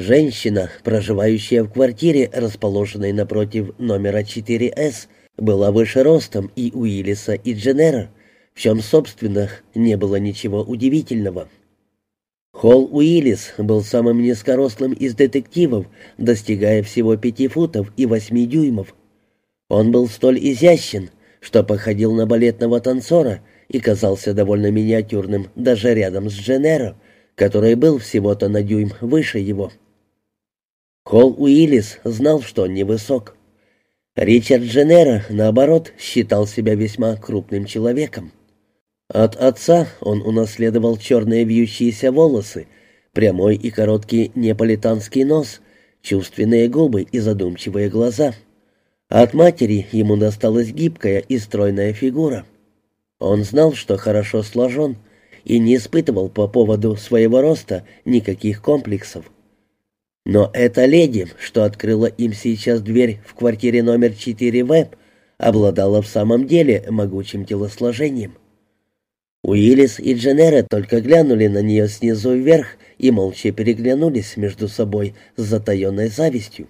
Женщина, проживающая в квартире, расположенной напротив номера 4С, была выше ростом и Уиллиса, и Дженнера, в чем, собственно, не было ничего удивительного. Холл Уиллис был самым низкорослым из детективов, достигая всего пяти футов и восьми дюймов. Он был столь изящен, что походил на балетного танцора и казался довольно миниатюрным даже рядом с Дженеро, который был всего-то на дюйм выше его. Холл Уиллис знал, что он невысок. Ричард Дженеро, наоборот, считал себя весьма крупным человеком. От отца он унаследовал черные вьющиеся волосы, прямой и короткий неаполитанский нос, чувственные губы и задумчивые глаза. От матери ему досталась гибкая и стройная фигура. Он знал, что хорошо сложен, и не испытывал по поводу своего роста никаких комплексов. Но эта леди, что открыла им сейчас дверь в квартире номер 4В, обладала в самом деле могучим телосложением. Уиллис и Дженера только глянули на нее снизу вверх и молча переглянулись между собой с затаенной завистью.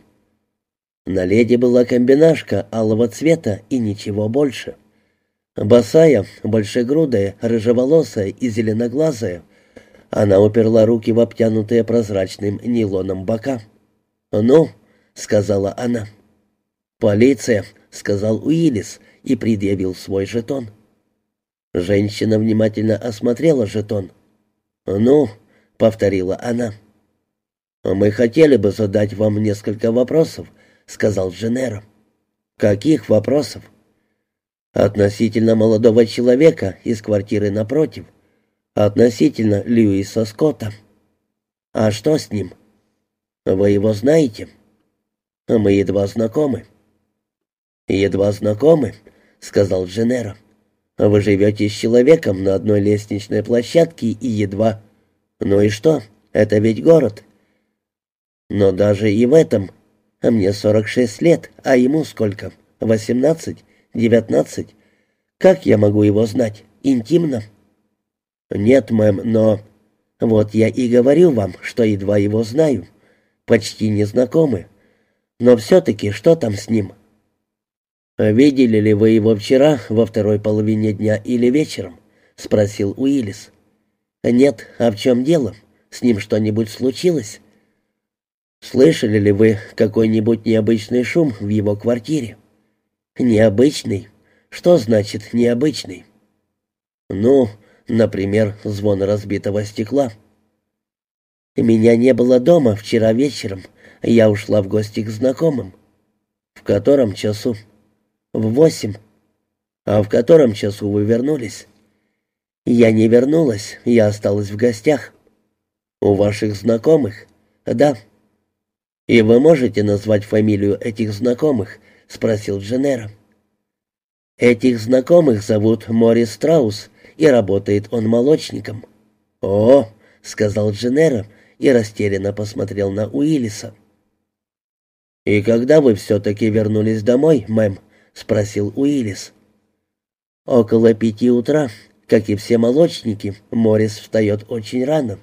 На леди была комбинашка алого цвета и ничего больше. Босая, большегрудая, рыжеволосая и зеленоглазая, она уперла руки в обтянутые прозрачным нейлоном бока. «Ну», — сказала она. «Полиция», — сказал Уиллис и предъявил свой жетон. Женщина внимательно осмотрела жетон. «Ну», — повторила она. «Мы хотели бы задать вам несколько вопросов», — сказал Дженеро. «Каких вопросов?» «Относительно молодого человека из квартиры напротив. Относительно Льюиса Скотта». «А что с ним?» «Вы его знаете?» «Мы едва знакомы». «Едва знакомы», — сказал Дженеро. Вы живете с человеком на одной лестничной площадке и едва... Ну и что? Это ведь город. Но даже и в этом... Мне 46 лет, а ему сколько? 18? 19? Как я могу его знать? Интимно? Нет, мэм, но... Вот я и говорю вам, что едва его знаю. Почти не знакомы. Но все-таки что там с ним? «Видели ли вы его вчера во второй половине дня или вечером?» — спросил Уиллис. «Нет, а в чем дело? С ним что-нибудь случилось?» «Слышали ли вы какой-нибудь необычный шум в его квартире?» «Необычный? Что значит необычный?» «Ну, например, звон разбитого стекла». «Меня не было дома вчера вечером. Я ушла в гости к знакомым». «В котором часу?» «В восемь». «А в котором часу вы вернулись?» «Я не вернулась, я осталась в гостях». «У ваших знакомых?» «Да». «И вы можете назвать фамилию этих знакомых?» — спросил Дженера. «Этих знакомых зовут Морис Страус, и работает он молочником». «О!» — сказал Дженера и растерянно посмотрел на Уиллиса. «И когда вы все-таки вернулись домой, мэм?» — спросил Уиллис. «Около пяти утра, как и все молочники, Морис встает очень рано.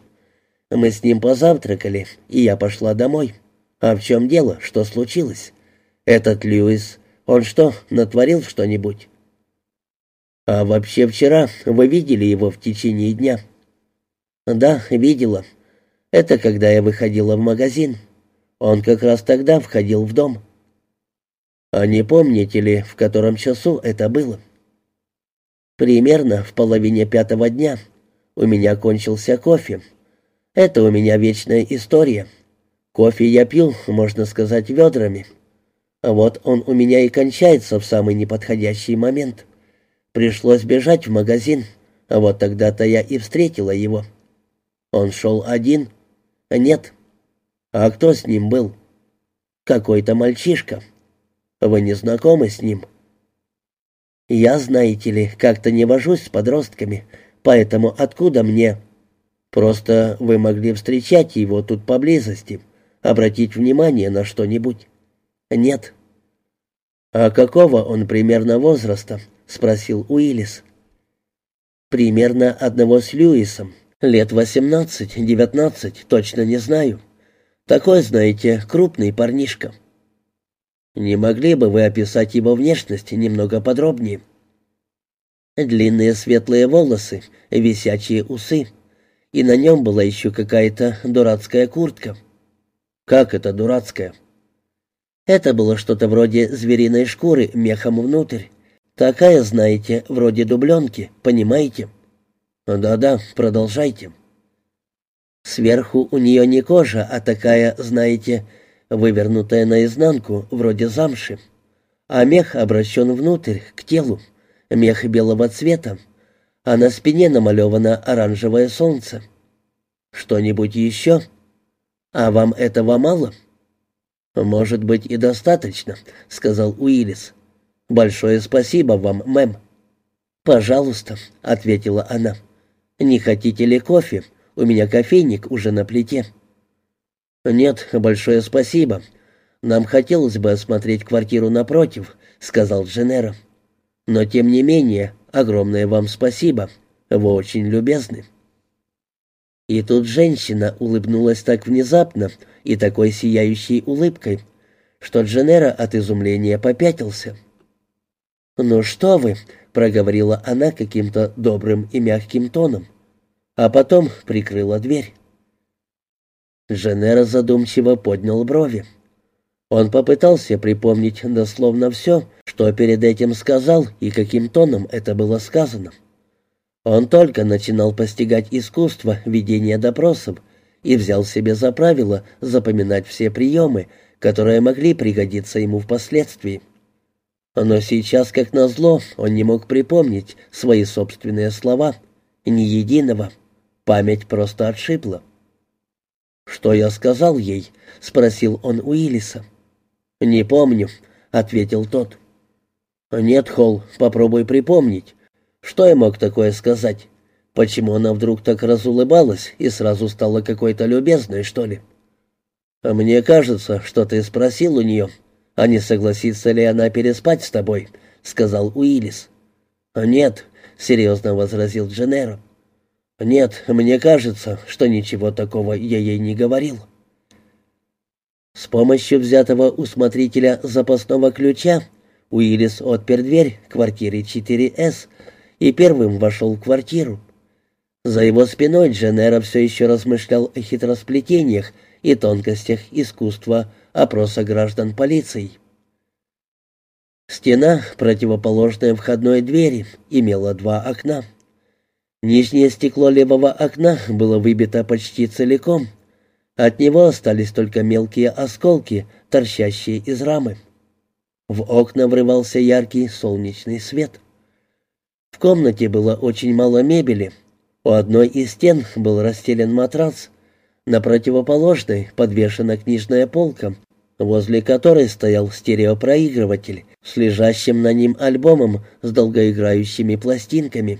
Мы с ним позавтракали, и я пошла домой. А в чем дело? Что случилось? Этот Льюис, он что, натворил что-нибудь?» «А вообще вчера вы видели его в течение дня?» «Да, видела. Это когда я выходила в магазин. Он как раз тогда входил в дом». «А не помните ли, в котором часу это было?» «Примерно в половине пятого дня. У меня кончился кофе. Это у меня вечная история. Кофе я пью, можно сказать, ведрами. А вот он у меня и кончается в самый неподходящий момент. Пришлось бежать в магазин, а вот тогда-то я и встретила его. Он шел один? Нет. А кто с ним был? Какой-то мальчишка». Вы не знакомы с ним?» «Я, знаете ли, как-то не вожусь с подростками, поэтому откуда мне?» «Просто вы могли встречать его тут поблизости, обратить внимание на что-нибудь?» «Нет». «А какого он примерно возраста?» — спросил Уиллис. «Примерно одного с Льюисом. Лет восемнадцать-девятнадцать, точно не знаю. Такой, знаете, крупный парнишка. Не могли бы вы описать его внешность немного подробнее? Длинные светлые волосы, висячие усы, и на нем была еще какая-то дурацкая куртка. Как это дурацкая? Это было что-то вроде звериной шкуры мехом внутрь. Такая, знаете, вроде дубленки, понимаете? Да-да, продолжайте. Сверху у нее не кожа, а такая, знаете, вывернутая наизнанку, вроде замши. А мех обращен внутрь, к телу. Мех белого цвета, а на спине намалевано оранжевое солнце. Что-нибудь еще? А вам этого мало? Может быть и достаточно, сказал Уиллис. Большое спасибо вам, мэм. Пожалуйста, ответила она. Не хотите ли кофе? У меня кофейник уже на плите. Нет, большое спасибо. Нам хотелось бы осмотреть квартиру напротив, сказал Дженеро. Но тем не менее, огромное вам спасибо. Вы очень любезны. И тут женщина улыбнулась так внезапно и такой сияющей улыбкой, что Дженера от изумления попятился. «Ну что вы», — проговорила она каким-то добрым и мягким тоном, а потом прикрыла дверь. Дженера задумчиво поднял брови. Он попытался припомнить дословно все, что перед этим сказал и каким тоном это было сказано. Он только начинал постигать искусство ведения допросов и взял себе за правило запоминать все приемы, которые могли пригодиться ему впоследствии. Но сейчас, как назло, он не мог припомнить свои собственные слова, ни единого. Память просто отшибла. «Что я сказал ей?» — спросил он Уиллиса. «Не помню», — ответил тот. «Нет, Холл, попробуй припомнить. Что я мог такое сказать? Почему она вдруг так разулыбалась и сразу стала какой-то любезной, что ли?» «Мне кажется, что ты спросил у нее, а не согласится ли она переспать с тобой», — сказал Уиллис. «Нет», — серьезно возразил Дженеро. «Нет, мне кажется, что ничего такого я ей не говорил». С помощью взятого у смотрителя запасного ключа Уиллис отпер дверь квартиры 4С и первым вошел в квартиру. За его спиной Дженера все еще размышлял о хитросплетениях и тонкостях искусства опроса граждан полицией. Стена, противоположная входной двери, имела два окна. Нижнее стекло левого окна было выбито почти целиком, от него остались только мелкие осколки, торчащие из рамы. В окна врывался яркий солнечный свет. В комнате было очень мало мебели. У одной из стен был расстелен матрас. На противоположной подвешена книжная полка, возле которой стоял стереопроигрыватель с лежащим на ним альбомом с долгоиграющими пластинками.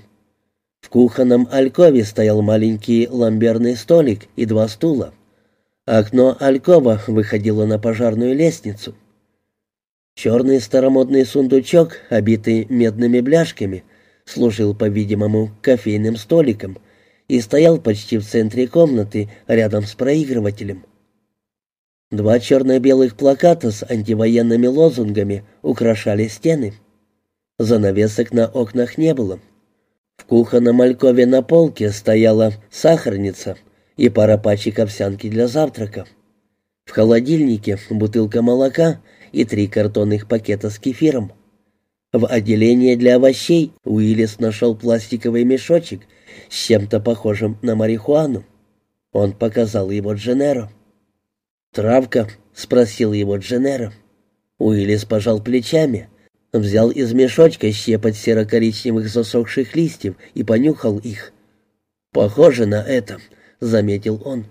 В кухонном алькове стоял маленький ламберный столик и два стула. Окно алькова выходило на пожарную лестницу. Черный старомодный сундучок, обитый медными бляшками, служил, по-видимому, кофейным столиком и стоял почти в центре комнаты, рядом с проигрывателем. Два черно-белых плаката с антивоенными лозунгами украшали стены. Занавесок на окнах не было. В кухонном алькове на полке стояла сахарница — и пара пачек овсянки для завтрака. В холодильнике бутылка молока и три картонных пакета с кефиром. В отделении для овощей Уиллис нашел пластиковый мешочек с чем-то похожим на марихуану. Он показал его Дженеро. «Травка?» — спросил его Дженеро. Уиллис пожал плечами, взял из мешочка щепоть серо-коричневых засохших листьев и понюхал их. «Похоже на это», — заметил он.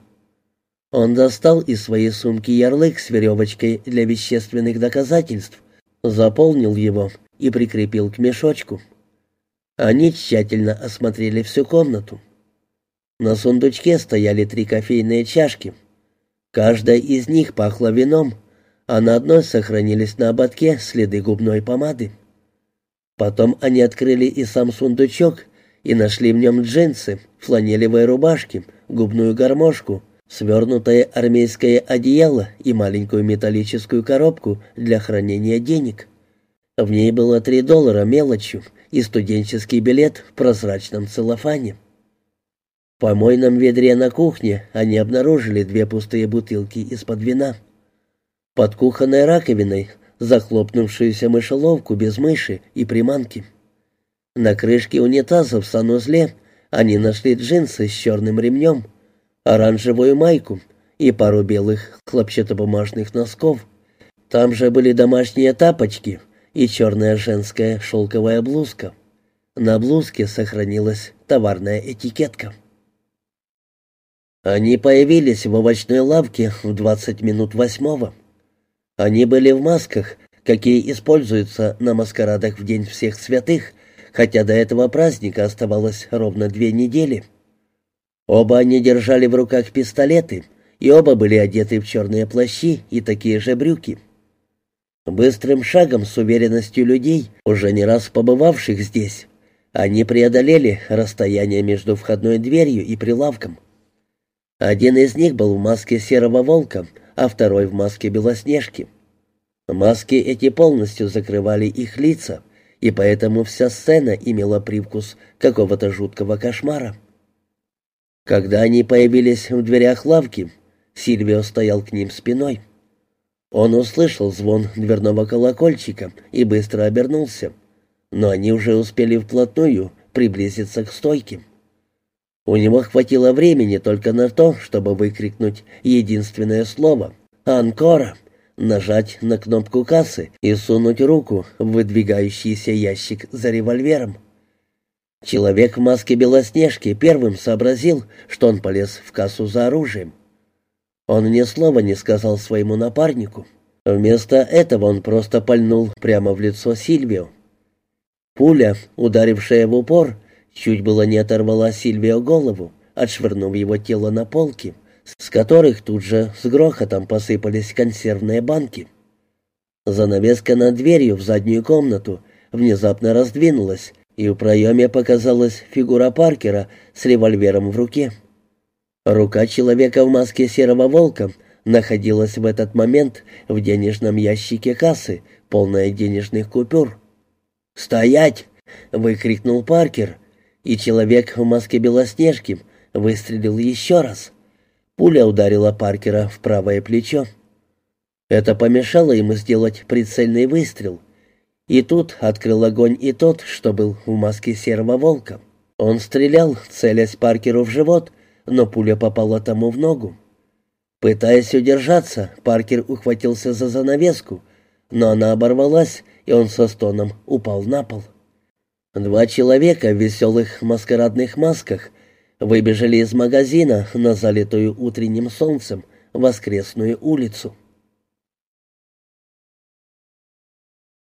Он достал из своей сумки ярлык с веревочкой для вещественных доказательств, заполнил его и прикрепил к мешочку. Они тщательно осмотрели всю комнату. На сундучке стояли три кофейные чашки. Каждая из них пахла вином, а на одной сохранились на ободке следы губной помады. Потом они открыли и сам сундучок и нашли в нем джинсы, фланелевые рубашки, губную гармошку, свернутое армейское одеяло и маленькую металлическую коробку для хранения денег. В ней было три доллара мелочью и студенческий билет в прозрачном целлофане. В помойном ведре на кухне они обнаружили две пустые бутылки из-под вина. Под кухонной раковиной захлопнувшуюся мышеловку без мыши и приманки. На крышке унитаза в санузле они нашли джинсы с черным ремнем, оранжевую майку и пару белых хлопчатобумажных носков. Там же были домашние тапочки и черная женская шелковая блузка. На блузке сохранилась товарная этикетка. Они появились в овощной лавке в двадцать минут восьмого. Они были в масках, какие используются на маскарадах в День всех святых, хотя до этого праздника оставалось ровно две недели. Оба они держали в руках пистолеты, и оба были одеты в черные плащи и такие же брюки. Быстрым шагом с уверенностью людей, уже не раз побывавших здесь, они преодолели расстояние между входной дверью и прилавком. Один из них был в маске серого волка, а второй в маске белоснежки. Маски эти полностью закрывали их лица, и поэтому вся сцена имела привкус какого-то жуткого кошмара. Когда они появились в дверях лавки, Сильвио стоял к ним спиной. Он услышал звон дверного колокольчика и быстро обернулся, но они уже успели вплотную приблизиться к стойке. У него хватило времени только на то, чтобы выкрикнуть единственное слово «Анкора!» нажать на кнопку кассы и сунуть руку в выдвигающийся ящик за револьвером. Человек в маске Белоснежки первым сообразил, что он полез в кассу за оружием. Он ни слова не сказал своему напарнику. Вместо этого он просто пальнул прямо в лицо Сильвио. Пуля, ударившая в упор, чуть было не оторвала Сильвио голову, отшвырнув его тело на полки с которых тут же с грохотом посыпались консервные банки. Занавеска над дверью в заднюю комнату внезапно раздвинулась, и в проеме показалась фигура Паркера с револьвером в руке. Рука человека в маске серого волка находилась в этот момент в денежном ящике кассы, полная денежных купюр. «Стоять!» — выкрикнул Паркер, и человек в маске Белоснежки выстрелил еще раз. Пуля ударила Паркера в правое плечо. Это помешало ему сделать прицельный выстрел. И тут открыл огонь и тот, что был в маске серого волка. Он стрелял, целясь Паркеру в живот, но пуля попала тому в ногу. Пытаясь удержаться, Паркер ухватился за занавеску, но она оборвалась, и он со стоном упал на пол. Два человека в веселых маскарадных масках выбежали из магазина на залитую утренним солнцем воскресную улицу.